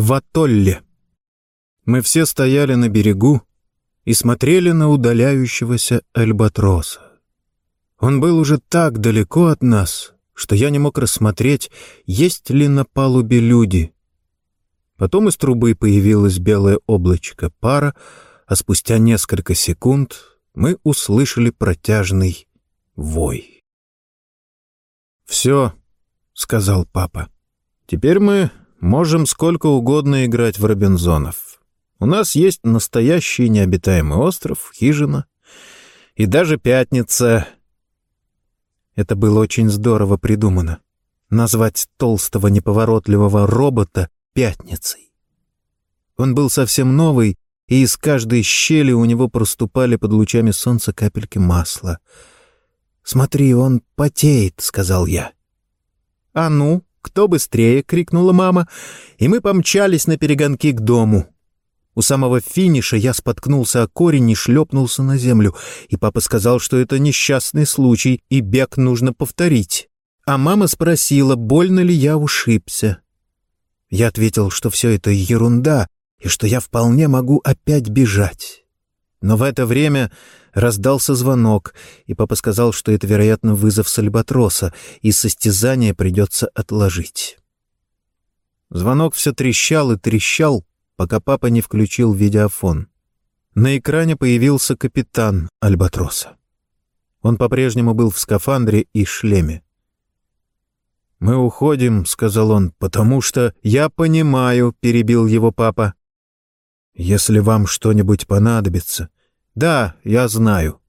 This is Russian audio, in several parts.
в атолле. Мы все стояли на берегу и смотрели на удаляющегося альбатроса. Он был уже так далеко от нас, что я не мог рассмотреть, есть ли на палубе люди. Потом из трубы появилось белое облачко пара, а спустя несколько секунд мы услышали протяжный вой. «Все», — сказал папа, — «теперь мы можем сколько угодно играть в Робинзонов. У нас есть настоящий необитаемый остров, хижина и даже пятница». Это было очень здорово придумано. Назвать толстого неповоротливого робота «пятницей». Он был совсем новый и из каждой щели у него проступали под лучами солнца капельки масла. «Смотри, он потеет», — сказал я. «А ну, кто быстрее?» — крикнула мама, и мы помчались на перегонки к дому. У самого финиша я споткнулся о корень и шлепнулся на землю, и папа сказал, что это несчастный случай, и бег нужно повторить. А мама спросила, больно ли я ушибся. Я ответил, что все это ерунда, и что я вполне могу опять бежать. Но в это время раздался звонок, и папа сказал, что это, вероятно, вызов с Альбатроса, и состязание придется отложить. Звонок все трещал и трещал, пока папа не включил видеофон. На экране появился капитан Альбатроса. Он по-прежнему был в скафандре и шлеме. «Мы уходим», — сказал он, — «потому что...» «Я понимаю», — перебил его папа. Если вам что-нибудь понадобится... Да, я знаю.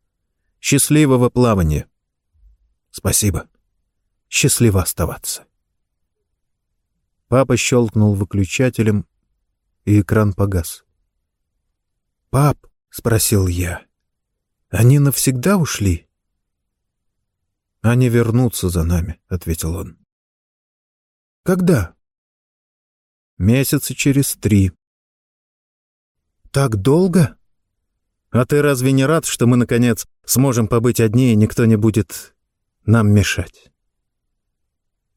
Счастливого плавания. Спасибо. Счастливо оставаться. Папа щелкнул выключателем, и экран погас. «Пап», — спросил я, — «они навсегда ушли?» «Они вернутся за нами», — ответил он. «Когда?» «Месяца через три», так долго? А ты разве не рад, что мы, наконец, сможем побыть одни, и никто не будет нам мешать?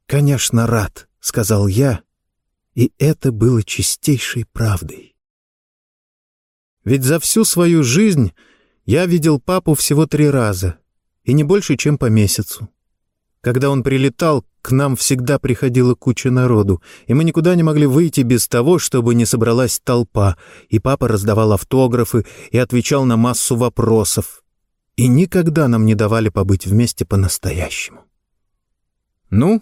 Конечно, рад, — сказал я, и это было чистейшей правдой. Ведь за всю свою жизнь я видел папу всего три раза, и не больше, чем по месяцу. Когда он прилетал, к нам всегда приходила куча народу, и мы никуда не могли выйти без того, чтобы не собралась толпа, и папа раздавал автографы и отвечал на массу вопросов. И никогда нам не давали побыть вместе по-настоящему. «Ну,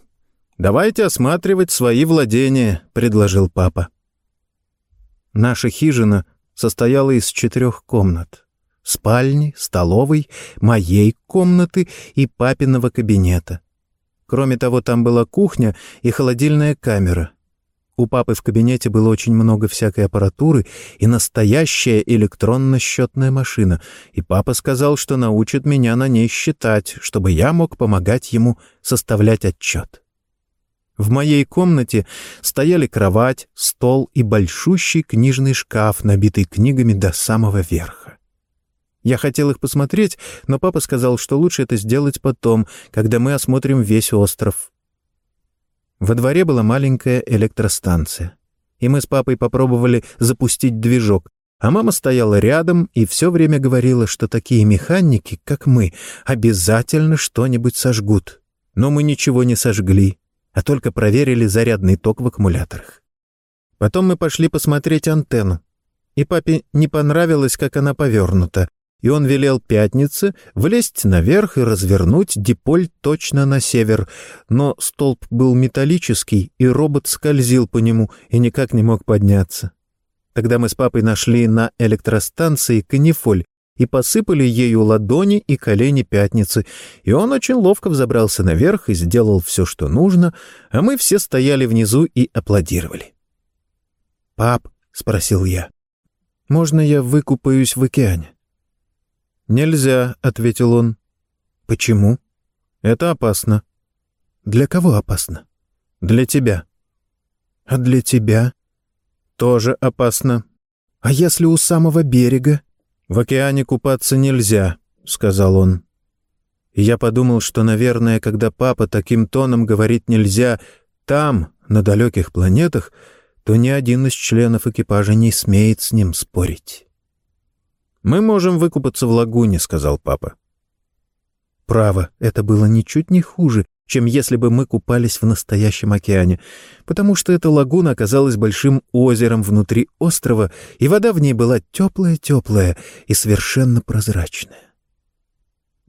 давайте осматривать свои владения», — предложил папа. Наша хижина состояла из четырех комнат. Спальни, столовой, моей комнаты и папиного кабинета — Кроме того, там была кухня и холодильная камера. У папы в кабинете было очень много всякой аппаратуры и настоящая электронно-счетная машина, и папа сказал, что научит меня на ней считать, чтобы я мог помогать ему составлять отчет. В моей комнате стояли кровать, стол и большущий книжный шкаф, набитый книгами до самого верха. Я хотел их посмотреть, но папа сказал, что лучше это сделать потом, когда мы осмотрим весь остров. Во дворе была маленькая электростанция. И мы с папой попробовали запустить движок, а мама стояла рядом и все время говорила, что такие механики, как мы, обязательно что-нибудь сожгут. Но мы ничего не сожгли, а только проверили зарядный ток в аккумуляторах. Потом мы пошли посмотреть антенну. И папе не понравилось, как она повернута, и он велел пятнице влезть наверх и развернуть диполь точно на север, но столб был металлический, и робот скользил по нему и никак не мог подняться. Тогда мы с папой нашли на электростанции канифоль и посыпали ею ладони и колени пятницы, и он очень ловко взобрался наверх и сделал все, что нужно, а мы все стояли внизу и аплодировали. «Пап», — спросил я, — «можно я выкупаюсь в океане?» «Нельзя», — ответил он. «Почему?» «Это опасно». «Для кого опасно?» «Для тебя». «А для тебя?» «Тоже опасно». «А если у самого берега?» «В океане купаться нельзя», — сказал он. Я подумал, что, наверное, когда папа таким тоном говорит «нельзя» там, на далеких планетах, то ни один из членов экипажа не смеет с ним спорить. «Мы можем выкупаться в лагуне», — сказал папа. Право, это было ничуть не хуже, чем если бы мы купались в настоящем океане, потому что эта лагуна оказалась большим озером внутри острова, и вода в ней была теплая-теплая и совершенно прозрачная.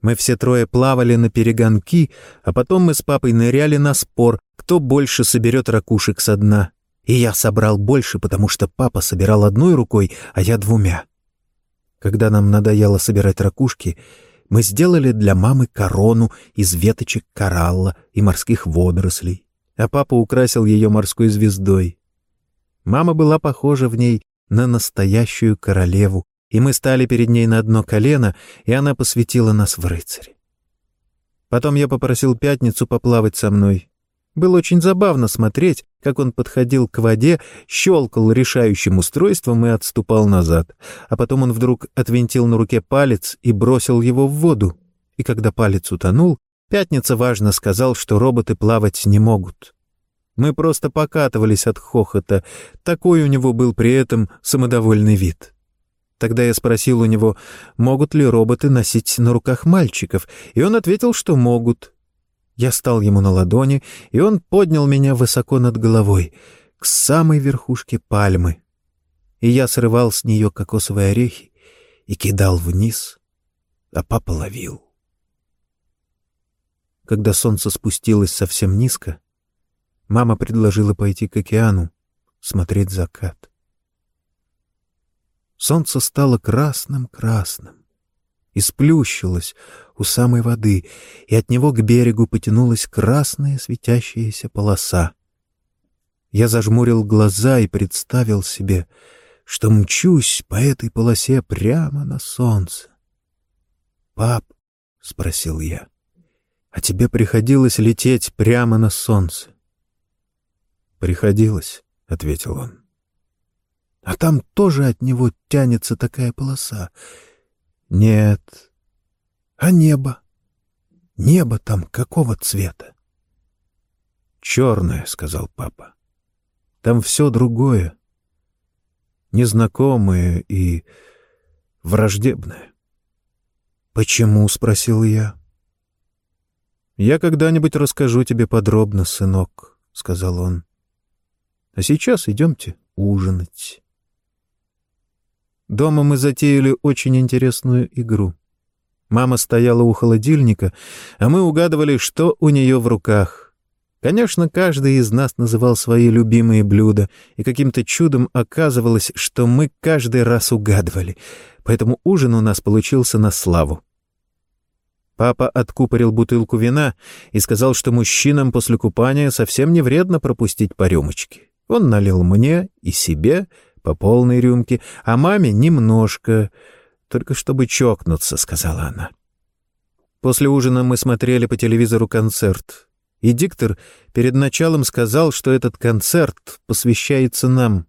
Мы все трое плавали на перегонки, а потом мы с папой ныряли на спор, кто больше соберет ракушек со дна. И я собрал больше, потому что папа собирал одной рукой, а я двумя. Когда нам надоело собирать ракушки, мы сделали для мамы корону из веточек коралла и морских водорослей, а папа украсил ее морской звездой. Мама была похожа в ней на настоящую королеву, и мы стали перед ней на одно колено, и она посвятила нас в рыцари. Потом я попросил Пятницу поплавать со мной. Было очень забавно смотреть, как он подходил к воде, щелкал решающим устройством и отступал назад. А потом он вдруг отвинтил на руке палец и бросил его в воду. И когда палец утонул, Пятница важно сказал, что роботы плавать не могут. Мы просто покатывались от хохота. Такой у него был при этом самодовольный вид. Тогда я спросил у него, могут ли роботы носить на руках мальчиков, и он ответил, что могут. Я стал ему на ладони, и он поднял меня высоко над головой, к самой верхушке пальмы. И я срывал с нее кокосовые орехи и кидал вниз, а папа ловил. Когда солнце спустилось совсем низко, мама предложила пойти к океану, смотреть закат. Солнце стало красным-красным и сплющилось у самой воды, и от него к берегу потянулась красная светящаяся полоса. Я зажмурил глаза и представил себе, что мчусь по этой полосе прямо на солнце. «Пап», — спросил я, — «а тебе приходилось лететь прямо на солнце?» «Приходилось», — ответил он. «А там тоже от него тянется такая полоса?» «Нет, а небо? Небо там какого цвета? «Черное», — сказал папа. «Там все другое. Незнакомое и враждебное». «Почему?» — спросил я. «Я когда-нибудь расскажу тебе подробно, сынок», — сказал он. «А сейчас идемте ужинать». Дома мы затеяли очень интересную игру. Мама стояла у холодильника, а мы угадывали, что у нее в руках. Конечно, каждый из нас называл свои любимые блюда, и каким-то чудом оказывалось, что мы каждый раз угадывали, поэтому ужин у нас получился на славу. Папа откупорил бутылку вина и сказал, что мужчинам после купания совсем не вредно пропустить по рюмочке. Он налил мне и себе по полной рюмке, а маме немножко — только чтобы чокнуться», — сказала она. После ужина мы смотрели по телевизору концерт, и диктор перед началом сказал, что этот концерт посвящается нам.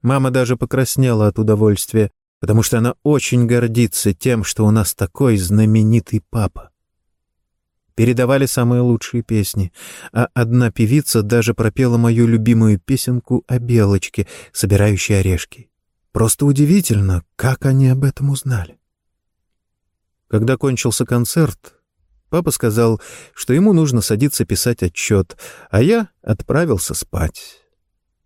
Мама даже покраснела от удовольствия, потому что она очень гордится тем, что у нас такой знаменитый папа. Передавали самые лучшие песни, а одна певица даже пропела мою любимую песенку о белочке, собирающей орешки. Просто удивительно, как они об этом узнали. Когда кончился концерт, папа сказал, что ему нужно садиться писать отчет, а я отправился спать.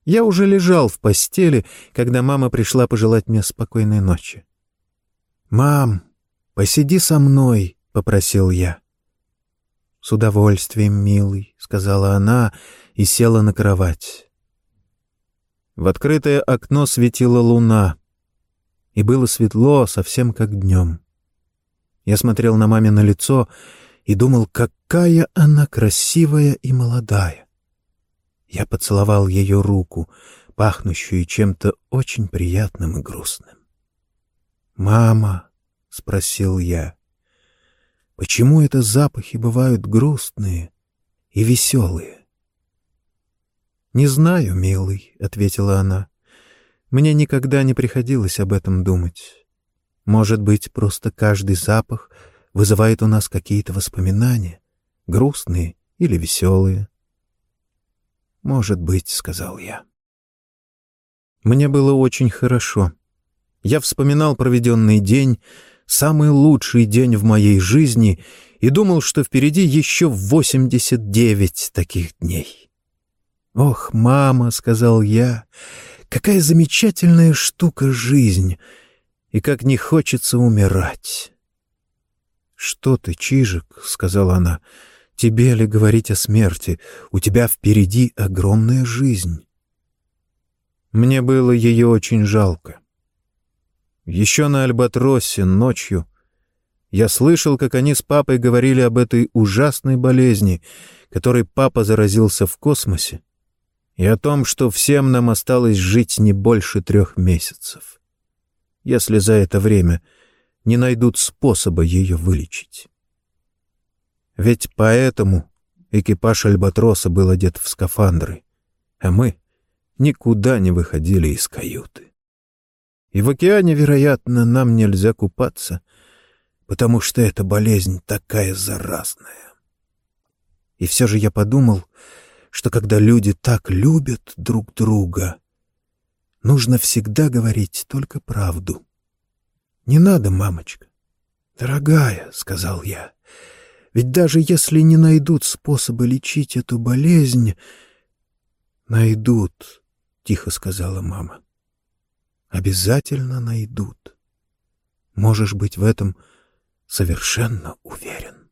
Я уже лежал в постели, когда мама пришла пожелать мне спокойной ночи. «Мам, посиди со мной», — попросил я. «С удовольствием, милый», — сказала она и села на кровать. В открытое окно светила луна, и было светло, совсем как днем. Я смотрел на мамино лицо и думал, какая она красивая и молодая. Я поцеловал ее руку, пахнущую чем-то очень приятным и грустным. «Мама», — спросил я, — «почему это запахи бывают грустные и веселые?» «Не знаю, милый», — ответила она. «Мне никогда не приходилось об этом думать. Может быть, просто каждый запах вызывает у нас какие-то воспоминания, грустные или веселые». «Может быть», — сказал я. Мне было очень хорошо. Я вспоминал проведенный день, самый лучший день в моей жизни, и думал, что впереди еще 89 таких дней. «Ох, мама», — сказал я, — «какая замечательная штука жизнь, и как не хочется умирать». «Что ты, Чижик?» — сказала она. «Тебе ли говорить о смерти? У тебя впереди огромная жизнь». Мне было ее очень жалко. Еще на Альбатросе ночью я слышал, как они с папой говорили об этой ужасной болезни, которой папа заразился в космосе, и о том, что всем нам осталось жить не больше трех месяцев, если за это время не найдут способа ее вылечить. Ведь поэтому экипаж Альбатроса был одет в скафандры, а мы никуда не выходили из каюты. И в океане, вероятно, нам нельзя купаться, потому что эта болезнь такая заразная. И все же я подумал, что когда люди так любят друг друга, нужно всегда говорить только правду. «Не надо, мамочка». «Дорогая», — сказал я, — «ведь даже если не найдут способа лечить эту болезнь...» «Найдут», — тихо сказала мама. «Обязательно найдут. Можешь быть в этом совершенно уверен».